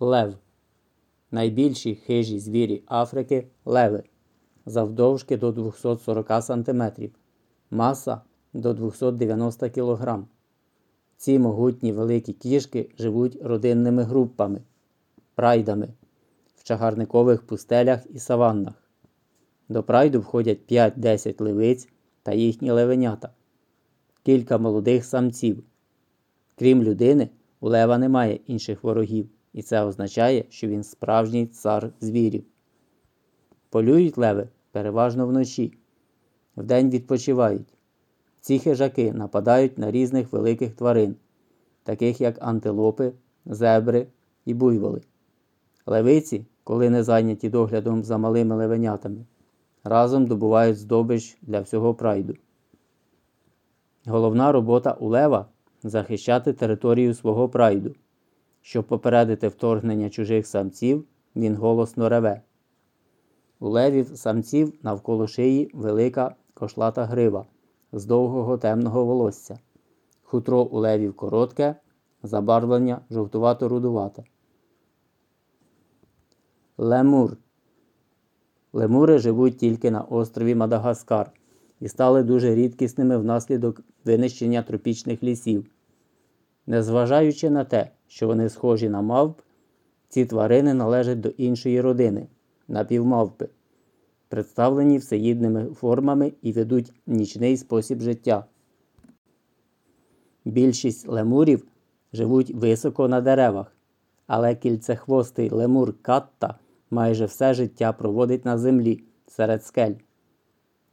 Лев. Найбільші хижі звірі Африки леви. Завдовжки до 240 см. Маса до 290 кг. Ці могутні великі кішки живуть родинними групами, прайдами в чагарникових пустелях і саваннах. До прайду входять 5-10 левиць та їхні левенята, кілька молодих самців. Крім людини, у лева немає інших ворогів, і це означає, що він справжній цар звірів. Полюють леви переважно вночі, вдень відпочивають. Ці хижаки нападають на різних великих тварин, таких як антилопи, зебри і буйволи. Левиці, коли не зайняті доглядом за малими левенятами, разом добувають здобич для всього прайду. Головна робота у лева захищати територію свого прайду. Щоб попередити вторгнення чужих самців, він голосно реве. У левів самців навколо шиї велика кошлата грива з довгого темного волосся. Хутро у левів коротке, забарвлення жовтувато-рудувате. Лемур. Лемури живуть тільки на острові Мадагаскар і стали дуже рідкісними внаслідок винищення тропічних лісів. Незважаючи на те, що вони схожі на мавп, ці тварини належать до іншої родини напівмавпи, представлені всеїдними формами і ведуть нічний спосіб життя. Більшість лемурів живуть високо на деревах, але кільцехвостий лемур катта майже все життя проводить на землі серед скель.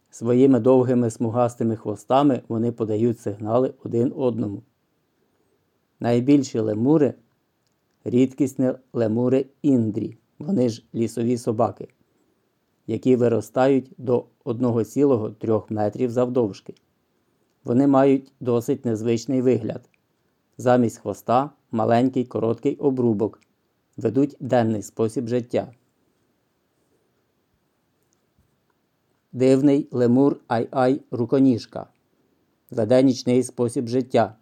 Своїми довгими смугастими хвостами вони подають сигнали один одному. Найбільші лемури рідкісні лемури індрі, вони ж лісові собаки, які виростають до 1,3 метрів завдовжки. Вони мають досить незвичний вигляд. Замість хвоста маленький короткий обрубок, ведуть денний спосіб життя. Дивний лемур ай-ай руконіжка. Веде нічний спосіб життя,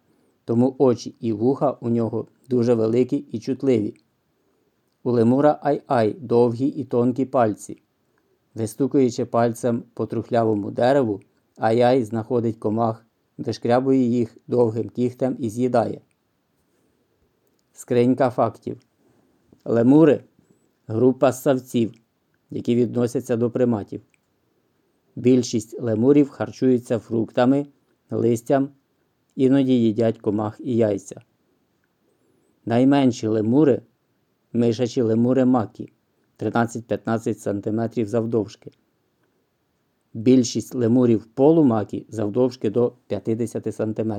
тому очі і вуха у нього дуже великі і чутливі. У лемура ай-ай довгі і тонкі пальці. Вистукуючи пальцем по трухлявому дереву, ай-ай знаходить комах, вишкрябує їх довгим кігтем і з'їдає. Скринька фактів. Лемури група ссавців, які відносяться до приматів. Більшість лемурів харчуються фруктами, листям, іноді їдять комах і яйця. Найменші лемури мишачі лемури макі 13-15 см завдовжки. Більшість лемурів полумакі завдовжки до 50 см.